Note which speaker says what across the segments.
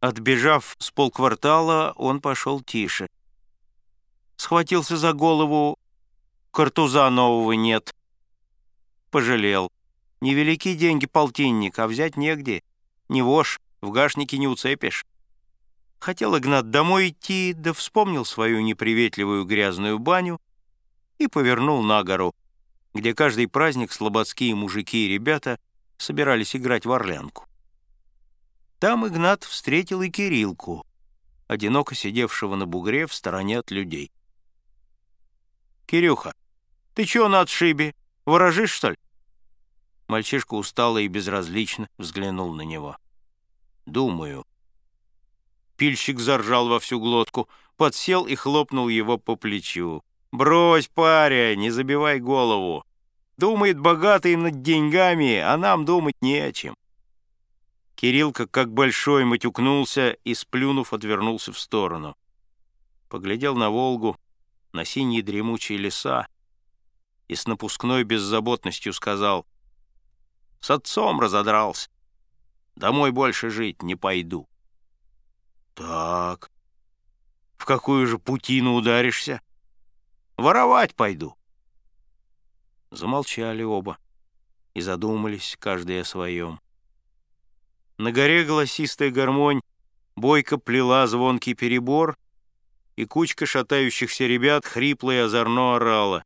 Speaker 1: Отбежав с полквартала, он пошел тише. Схватился за голову, картуза нового нет. Пожалел. Невелики деньги полтинник, а взять негде. Не вошь, в гашнике не уцепишь. Хотел Игнат домой идти, да вспомнил свою неприветливую грязную баню и повернул на гору, где каждый праздник слободские мужики и ребята собирались играть в орлянку. Там Игнат встретил и Кирилку, одиноко сидевшего на бугре в стороне от людей. «Кирюха, ты чего на отшибе? Ворожишь, что ли?» Мальчишка устало и безразлично взглянул на него. «Думаю». Пильщик заржал во всю глотку, подсел и хлопнул его по плечу. «Брось, паря, не забивай голову. Думает богатый над деньгами, а нам думать не о чем». Кириллка, как большой, матюкнулся и, сплюнув, отвернулся в сторону. Поглядел на Волгу, на синие дремучие леса и с напускной беззаботностью сказал «С отцом разодрался. Домой больше жить не пойду». «Так, в какую же путину ударишься?» «Воровать пойду». Замолчали оба и задумались, каждый о своем. На горе голосистая гармонь бойко плела звонкий перебор, и кучка шатающихся ребят хрипло и озорно орала.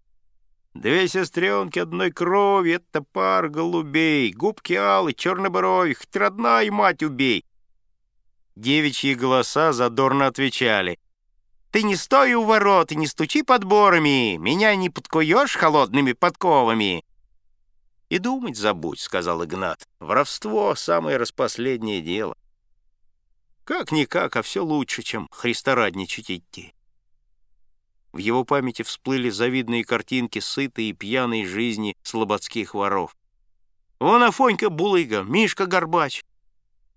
Speaker 1: «Две сестренки одной крови — это пар голубей, губки алые, черной брови, хоть родная мать убей!» Девичьи голоса задорно отвечали. «Ты не стой у ворот и не стучи подборами, меня не подкуешь холодными подковами!» «И думать забудь», — сказал Игнат. «Воровство — самое распоследнее дело». Как-никак, а все лучше, чем христорадничать идти. В его памяти всплыли завидные картинки сытой и пьяной жизни слободских воров. Вон Афонька Булыга, Мишка Горбач.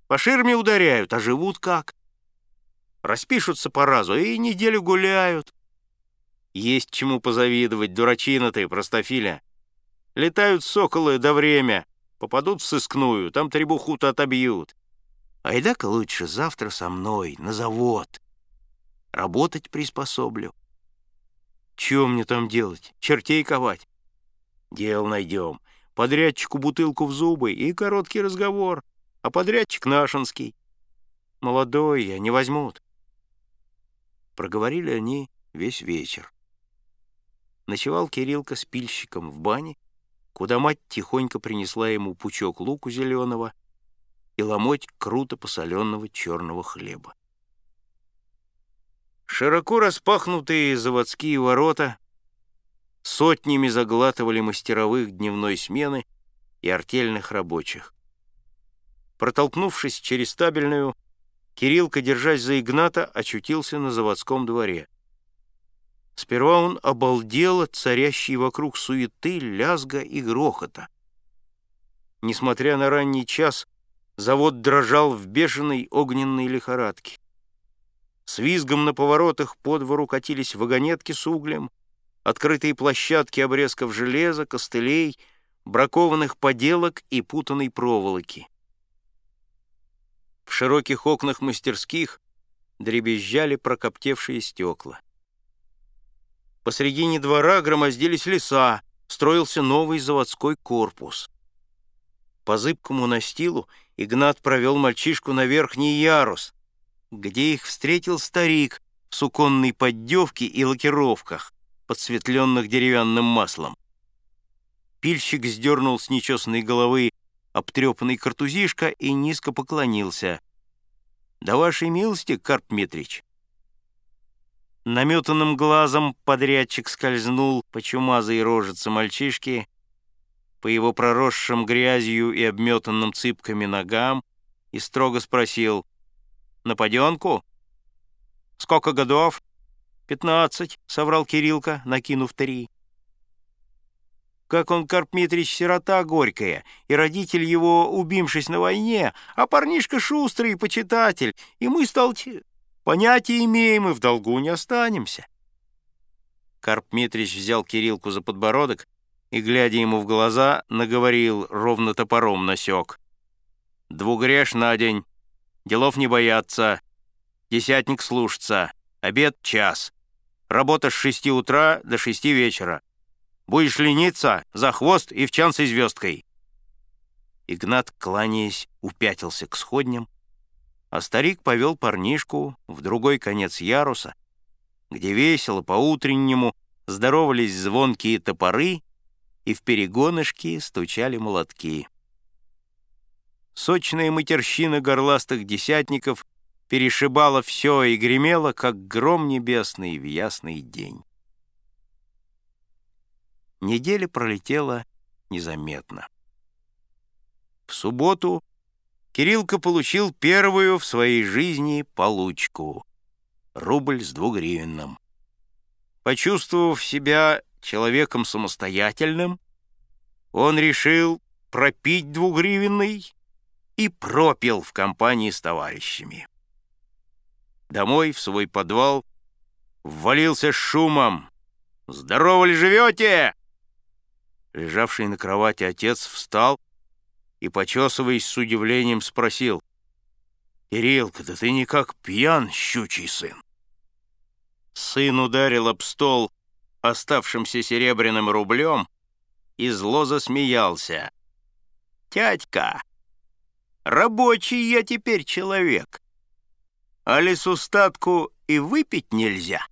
Speaker 1: По ширме ударяют, а живут как? Распишутся по разу и неделю гуляют. Есть чему позавидовать, дурачина ты, простофиля. Летают соколы до время, попадут в сыскную, там требуху-то отобьют. Айда-ка лучше завтра со мной на завод. Работать приспособлю. Чего мне там делать? Чертей ковать? Дел найдем. Подрядчику бутылку в зубы и короткий разговор. А подрядчик нашинский. Молодой я, не возьмут. Проговорили они весь вечер. Ночевал Кириллка с пильщиком в бане, куда мать тихонько принесла ему пучок луку зеленого и ломоть круто посоленного черного хлеба. Широко распахнутые заводские ворота сотнями заглатывали мастеровых дневной смены и артельных рабочих. Протолкнувшись через табельную, Кириллка, держась за Игната, очутился на заводском дворе. Сперва он обалдел от царящей вокруг суеты, лязга и грохота. Несмотря на ранний час, завод дрожал в бешеной огненной лихорадке. С визгом на поворотах по двору катились вагонетки с углем, открытые площадки обрезков железа, костылей, бракованных поделок и путанной проволоки. В широких окнах мастерских дребезжали прокоптевшие стекла. Посредине двора громоздились леса, строился новый заводской корпус. По зыбкому настилу Игнат провел мальчишку на верхний ярус, где их встретил старик в суконной поддевке и лакировках, подсветленных деревянным маслом. Пильщик сдернул с нечесанной головы обтрепанный картузишка и низко поклонился. «Да вашей милости, Карп Митрич!» Наметанным глазом подрядчик скользнул по чумазой рожице мальчишки, по его проросшим грязью и обметанным цыпками ногам и строго спросил «На паденку?» «Сколько годов?» «Пятнадцать», — соврал Кириллка, накинув три. Как он, Карп Митрич, сирота горькая, и родитель его, убившись на войне, а парнишка шустрый и почитатель, и мы, сталти, Понятия имеем и в долгу не останемся. Карп Митрич взял Кириллку за подбородок и, глядя ему в глаза, наговорил, ровно топором насек. «Двугреш на день. Делов не бояться. Десятник слушаться. Обед — час. Работа с шести утра до шести вечера. Будешь лениться — за хвост и в чан с звездкой. Игнат, кланяясь, упятился к сходням, а старик повел парнишку в другой конец яруса, где весело по-утреннему здоровались звонкие топоры и в перегонышки стучали молотки. Сочная матерщина горластых десятников перешибала все и гремела, как гром небесный в ясный день. Неделя пролетела незаметно. В субботу Кириллка получил первую в своей жизни получку — рубль с двугривенным. Почувствовав себя человеком самостоятельным, он решил пропить двугривенный и пропил в компании с товарищами. Домой, в свой подвал, ввалился шумом. «Здорово ли живете?» Лежавший на кровати отец встал и, почесываясь с удивлением, спросил. «Кириллка, да ты никак пьян, щучий сын!» Сын ударил об стол оставшимся серебряным рублем и зло засмеялся. «Тятька, рабочий я теперь человек, а лесустатку и выпить нельзя».